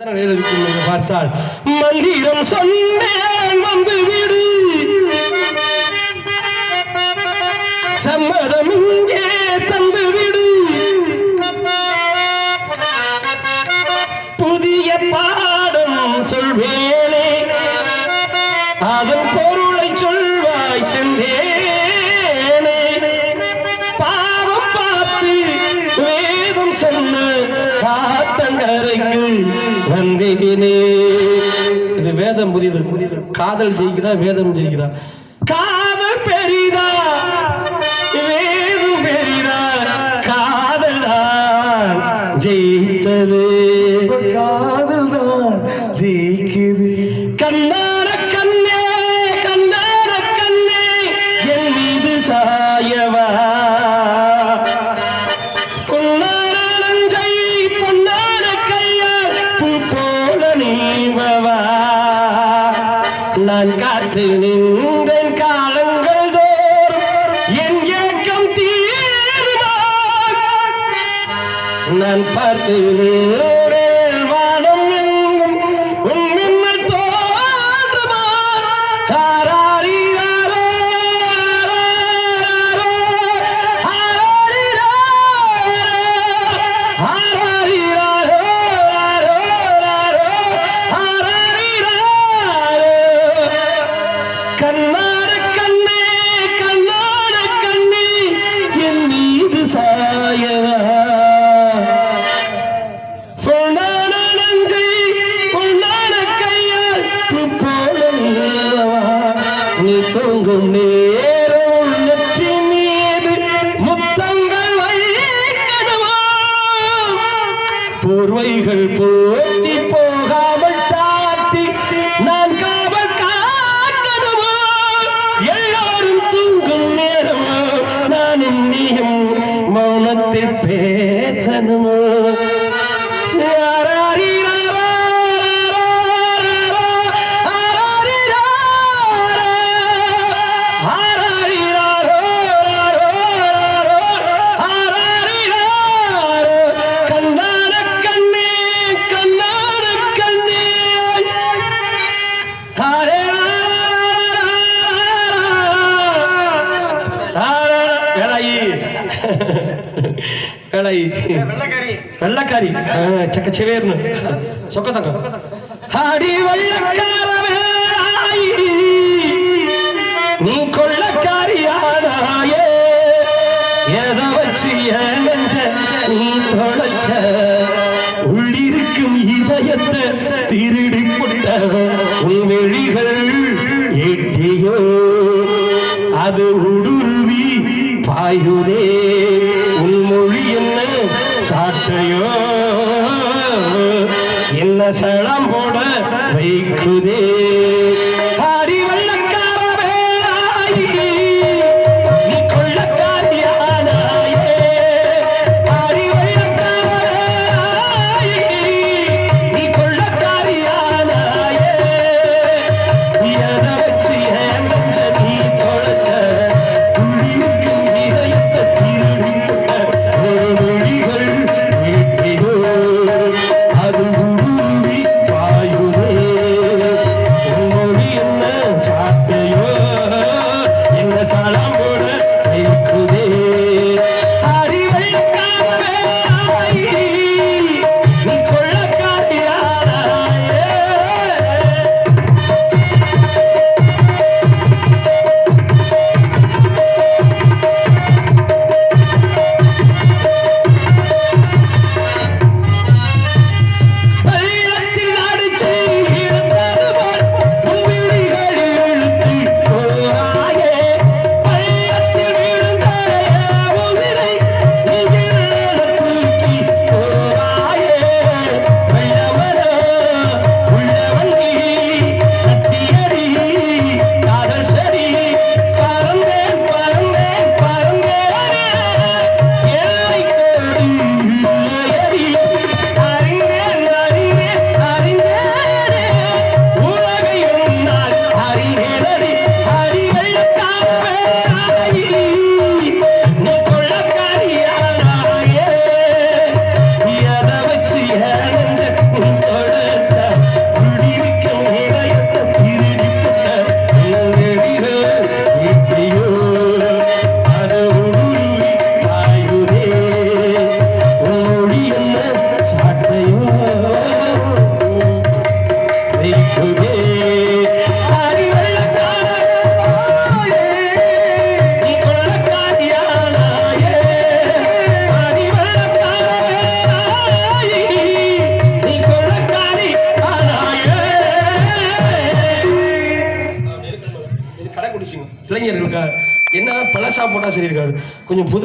பார்த்தால் மந்திரம் சொன்னேன் வந்து விடு. சம்மதம் புரியுது காதல் ஜெயிக்கிறா வேதம் ஜெயிக்கிறா வெள்ளக்காரி. சக்கச்சவேர்னு. சொக்கத்தங்க அடி வெள்ளக்காரி நல்ல சளம் போட வைக்குதே.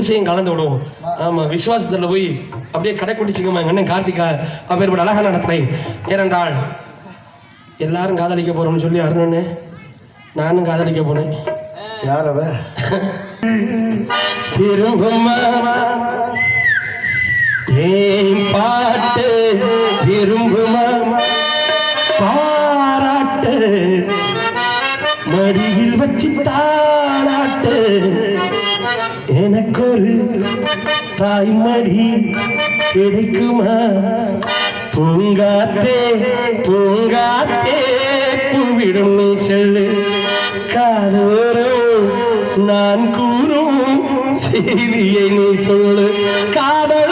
புதுசையும் கலந்து விடுவோம். ஆமா விசுவாசத்துல போய் அப்படியே கடை குடிச்சுக்கமா எங்க அண்ணன் கார்த்திகா. அப்பேற்பட்ட அழகான நடத்துறை. ஏனென்றால் எல்லாரும் காதலிக்க போறோம்னு சொல்லி அருணனே நானும் காதலிக்க போனேன் யார் அவ? திரும்புமா ஏன் பாட்டு திரும்புமா பாராட்டு மடியில் வச்சு தாராட்டு எனக்கொரு தாய்மடி கிடைக்குமா? பூங்காத்தே பூங்காத்தே பூவிடும் நீ செல்லு காதோரம் நான் கூறும் செய்தியை நீ சொல்லு. காதல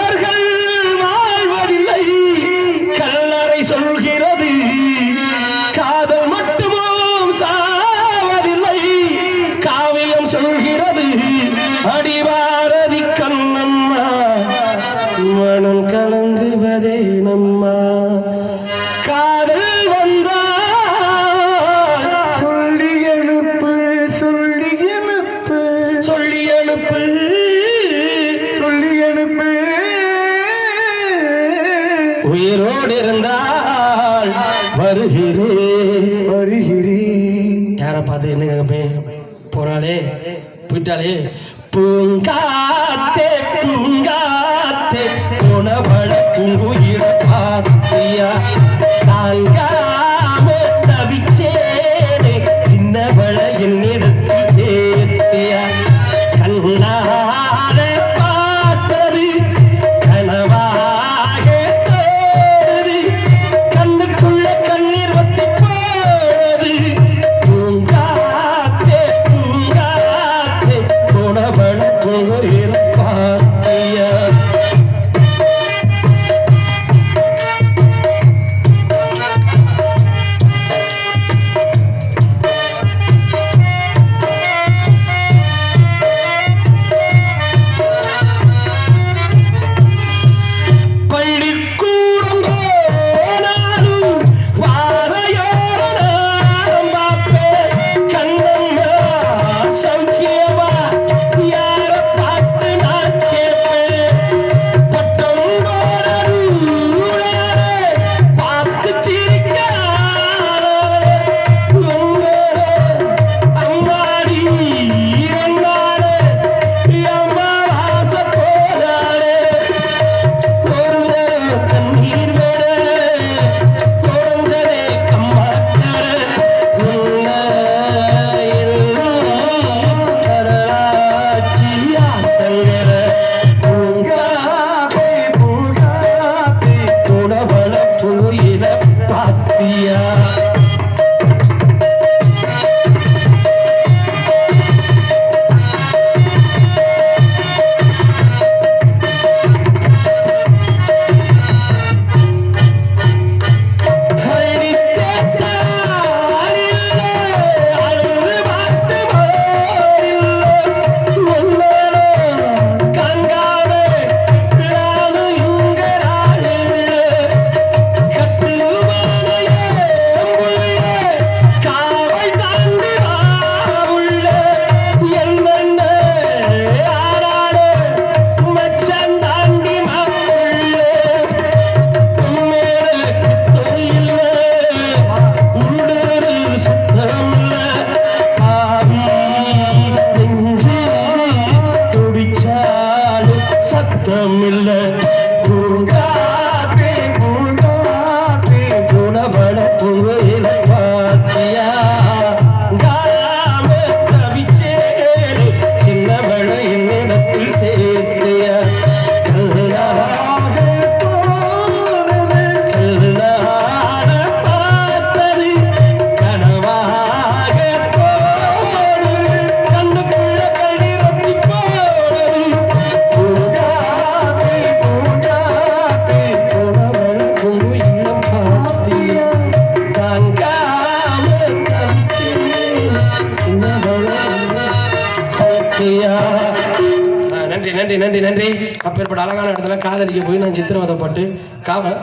அப்பேற்பட்ட அழகான இடத்துல காதலிக்க போய் நான் சித்திரவதைப்பட்டு காவல்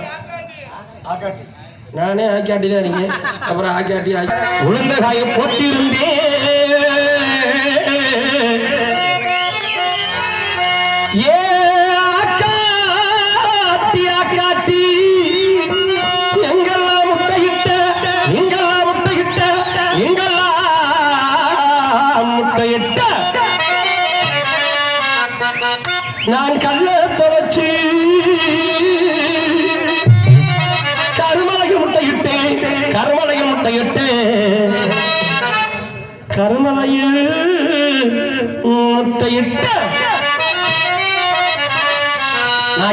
நானே ஆக்கியாட்டி தான் இருக்கேன். அப்புறம் ஆக்கியாட்டி ஆக்கி உளுந்த காய போட்டிருந்தேன். ஏ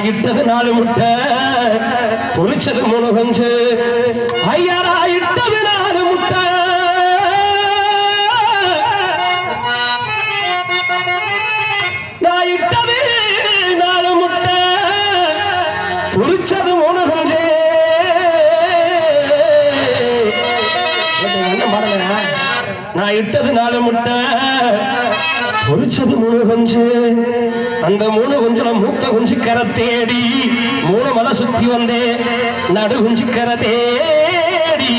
நான் இட்டது நாலு முட்டை. பொரிச்சது மூணு கொஞ்சு. ஐயாரா இட்டது நாலு முட்டை. நான் இட்டது நாலு முட்டை. பொரிச்சது மூணு கொஞ்சு. அந்த மூணு குஞ்சுல மூத்த குஞ்சு கரை தேடி மூணு மலை சுத்தி வந்தேன் நடு குஞ்சு கரை தேடி.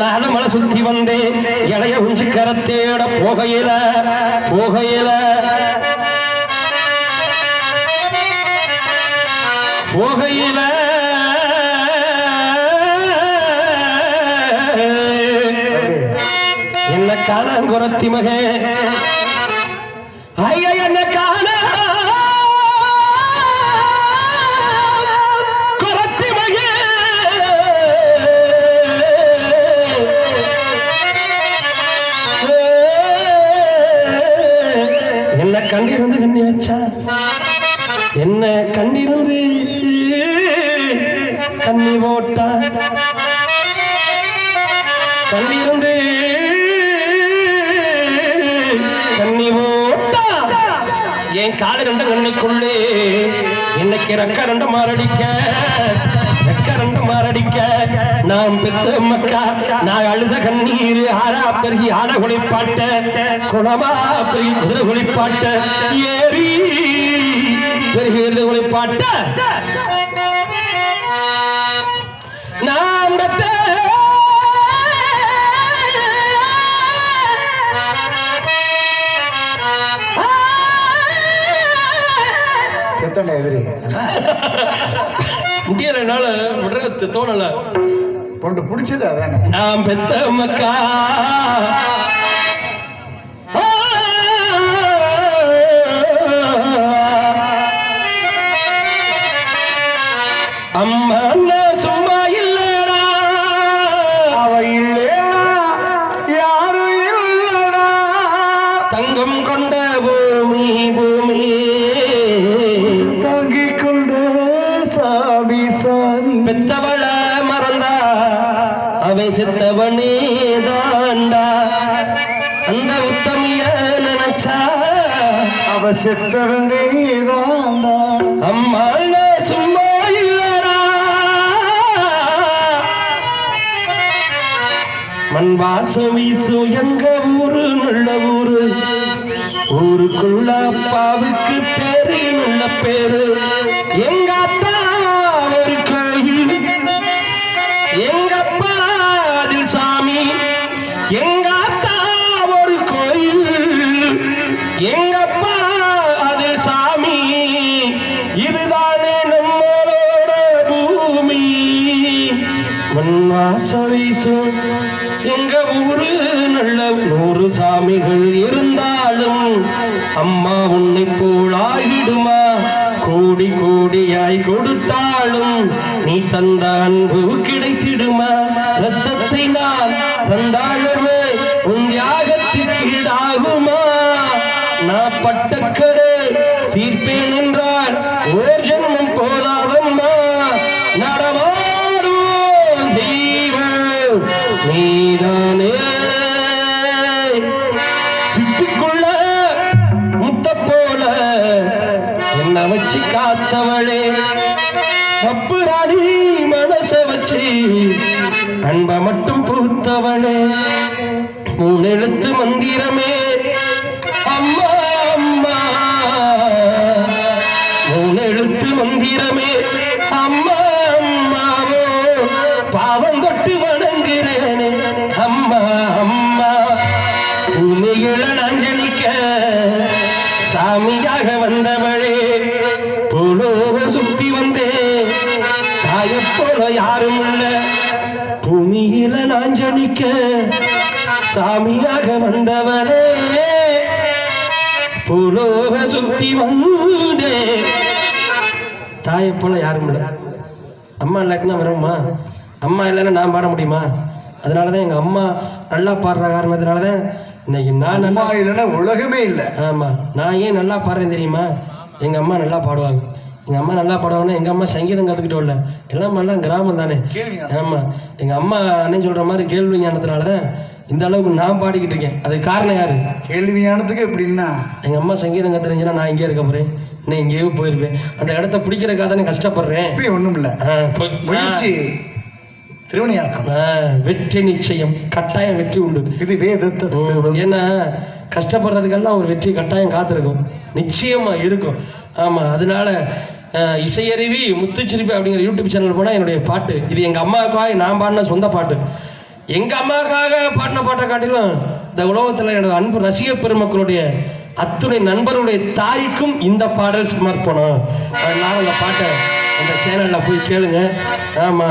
நாலு மலை சுத்தி வந்தேன் இளைய குஞ்சு கரை தேட போகையில போகையில. போகையில. என்ன காணாங்குரத்தி மகே குணமா பெருகி குதிரை குளிப்பாட்ட ஏறி பெருகி எருது குளிப்பாட்ட. நான் செத்தண்ட எதிரி முடியல என்னால விடுறது தோணல. பொண்டு பிடிச்சது அதானே. நாம் பெத்த மக்கா. அவன் செத்தவனே தாண்டா அந்த உத்தமிய நினைச்சா? அவ செத்தவனே தாண்டா அம்மா சும்மா இல்லடா. மண் வாசம் வீசும் எங்க ஊரு நல்ல ஊரு? ஊருக்குள்ள அப்பாவுக்கு பேரு நல்ல பேரு. எங்க நூறு சாமிகள் இருந்தாலும் அம்மா உன்னை போலாகிடுமா கோடி கோடியாய் கொடுத்தாலும் நீ தந்த அன்பு கிடைத்திடுமா? ரத்தத்தை நான் தந்தாலும் காத்தவளே தப்பு மனச வச்சு அன்ப மட்டும் பூத்தவளே. மூணெழுத்து மந்திரமே வந்தவனே புலோக சுத்தி வந்தே தாயை போல யாரும் இல்லை. அம்மா இல்லாட்டினா வருமா அம்மா இல்லைன்னா நான் பாட முடியுமா? அதனால தான் எங்கள் அம்மா நல்லா பாடுற காரணத்தினால தான் இன்னைக்கு நான் நல்லா இல்லைன்னா உலகமே இல்லை. ஆமாம் நான் ஏன் நல்லா பாடுறேன் தெரியுமா? எங்கள் அம்மா நல்லா பாடுவாங்க. எங்கள் அம்மா நல்லா பாடுவாங்கன்னா எங்கள் அம்மா சங்கீதம் கற்றுக்கிட்டோம் இல்லை? எல்லாம் எல்லாம் கிராமம் தானே. ஆமாம் எங்கள் அம்மா அண்ணன் சொல்கிற மாதிரி கேள்வி ஞானத்தினால தான் இந்த அளவுக்கு நான் பாடிக்கிட்டு இருக்கேன். அதுக்கு காரணம் யாரு? கேள்வியானதுக்கு எப்படின்னா? எங்கள் அம்மா சங்கீதம் கற்றுருந்துச்சுன்னா நான் இங்கே இருக்க போகிறேன் நான் இங்கேயே போயிருப்பேன். அந்த இடத்த பிடிக்கிறக்காக தானே கஷ்டப்படுறேன். இப்பயும் ஒண்ணும் இல்லை. முயற்சி திருவணியாக்கம். வெற்றி நிச்சயம். கட்டாயம் வெற்றி உண்டு. இது வேதத்தை. ஏன்னா கஷ்டப்படுறதுக்கெல்லாம் ஒரு வெற்றி கட்டாயம் காத்திருக்கும். நிச்சயமா இருக்கும். ஆமா அதனால இசையருவி முத்துச்சிரிப்பு அப்படிங்கிற யூடியூப் சேனல் போனால் என்னுடைய பாட்டு. இது எங்க அம்மாவுக்காக நான் பாடின சொந்த பாட்டு. எங்க அம்மாவுக்காக பாடின பாட்டை காட்டிலும் இந்த உலகத்தில் என்னோட அன்பு ரசிக பெருமக்களுடைய அத்துணை நண்பருடைய தாய்க்கும் இந்த பாடல் சமர்ப்பணம் அதனால அந்த பாட்டை அந்த சேனல்ல போய் கேளுங்க. ஆமா.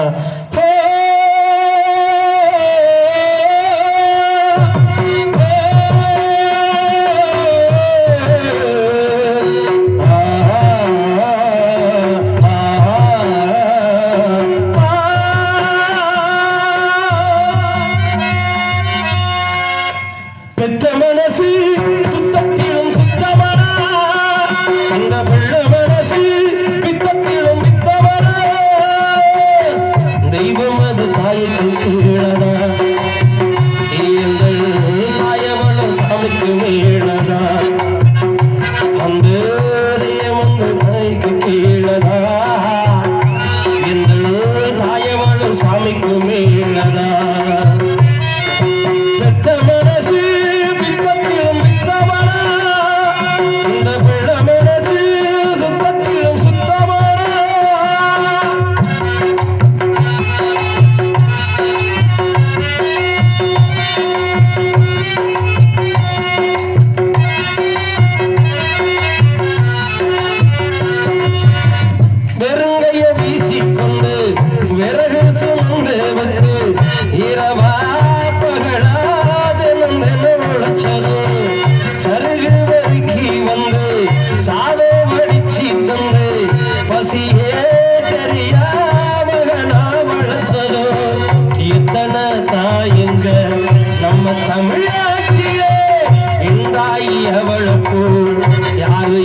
அவளுக்கு யாரு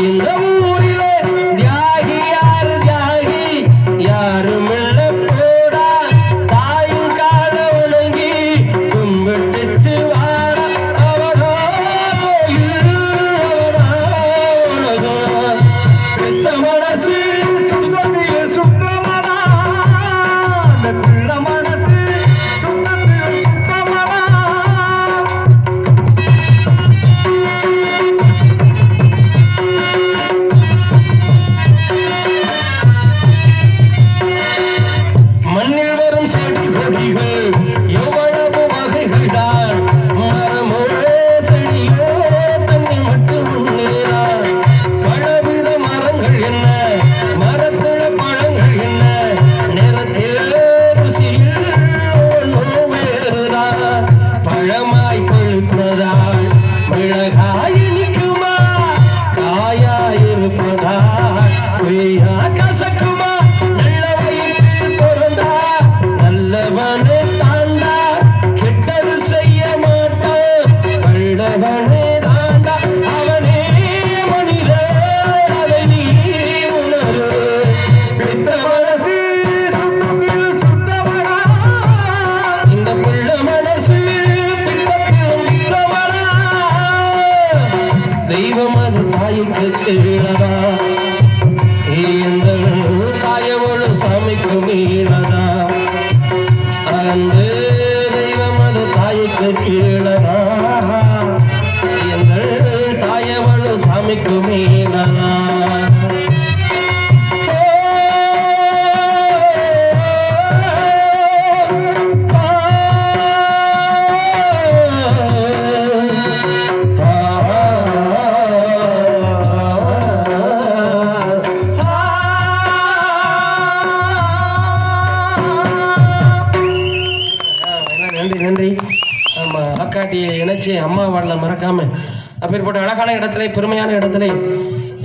ಕಾಲ ಕೇಳ அழகான இடத்திலே பெருமையான இடத்திலே.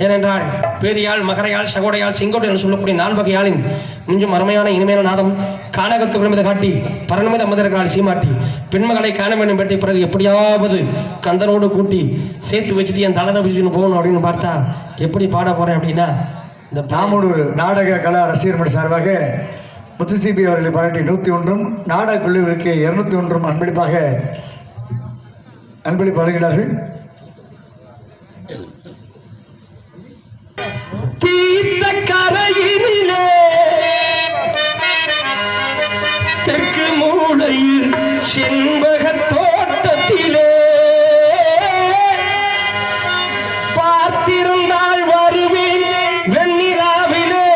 ஏனென்றால் பேரியால் மகரையால் சகோடையால் செங்கோடு என்று சொல்லக்கூடிய நால்வகையாளின் மிஞ்சும் அருமையான இனிமையான நாதம் கானகத்துக்குள் மீது காட்டி பரணுமித அமதர்களால் சீமாட்டி. பெண்மகளை காண வேண்டும் பெற்ற பிறகு எப்படியாவது கந்தனோடு கூட்டி சேர்த்து வச்சுட்டு என் தலதை தப்பிச்சுன்னு போகணும் அப்படின்னு பார்த்தா எப்படி பாட போகிறேன் அப்படின்னா இந்த நாமூர் நாடக கலா ரசிகர் சார்பாக முத்துசிபி அவர்களை பாராட்டி நூற்றி ஒன்றும் நாடக குழுவிற்கு இருநூத்தி ஒன்றும் அன்பளிப்பாக அன்பளிப்பு வழங்கினார்கள் தீர்த்த கரையினிலே. தெற்கு மூளையில் செண்பக தோட்டத்திலே. பார்த்திருந்தால் வருவேன் வெண்ணிலாவிலே.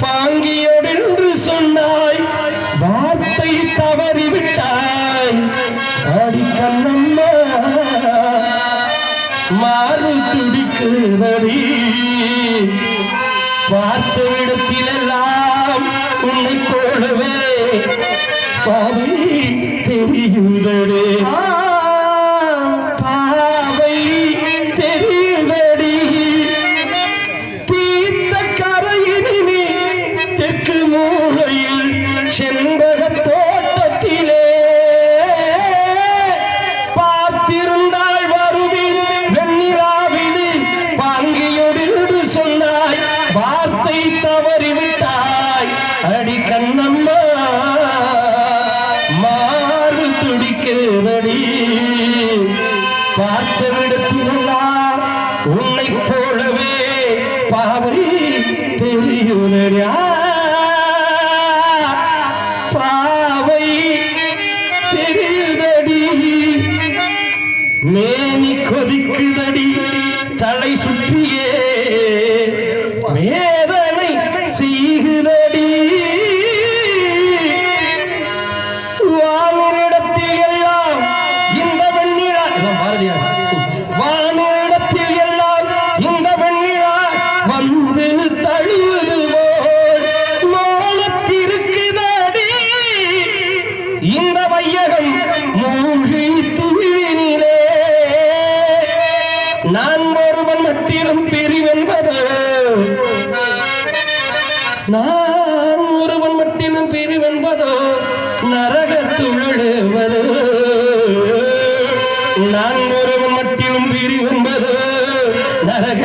பாங்கியோடென்று சொன்னாய் வார்த்தை தவறிவிட்டாய். அடிக்கண்ணம்மா. மாறு துடிக்குதடி. பார்த்த இடத்திலெல்லாம் உன்னை போலவே பாவி தெரியுதடே. பாவை தெரியுதடியா பாவை நான் ஒருவன் மட்டினும் பிரிவென்பதோ நரகத்துழுவது நான் ஒருவன் மட்டிலும் பிரிவென்பதோ நரக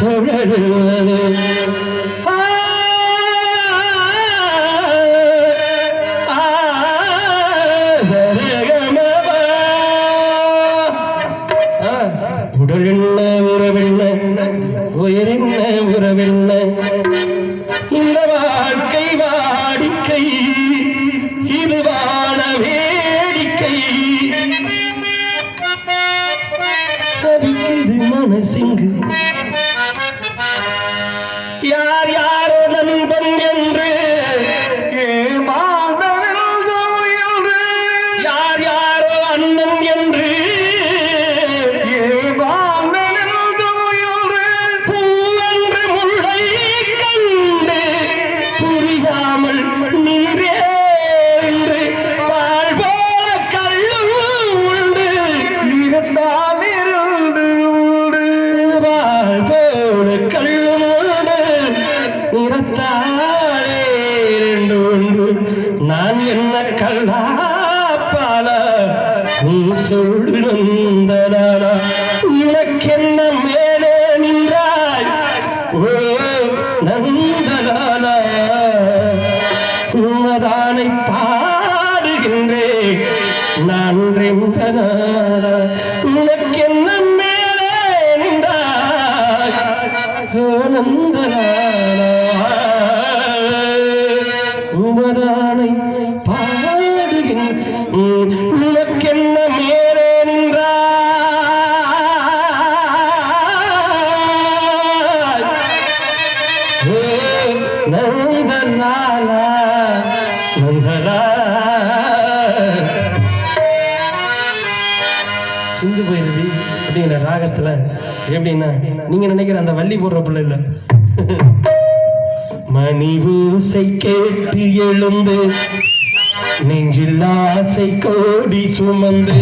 துழலுவது நான் ரெண்டனானா உனக்கென்ன மேலே நின்றாய் ஓ நந்தனானா உமதானை எப்படின்னா நீங்க நினைக்கிற அந்த வள்ளி போடுற பிள்ளை இல்ல. மணி ஊசை கேட்டு எழுந்து நெஞ்சில் ஆசை கோடி சுமந்து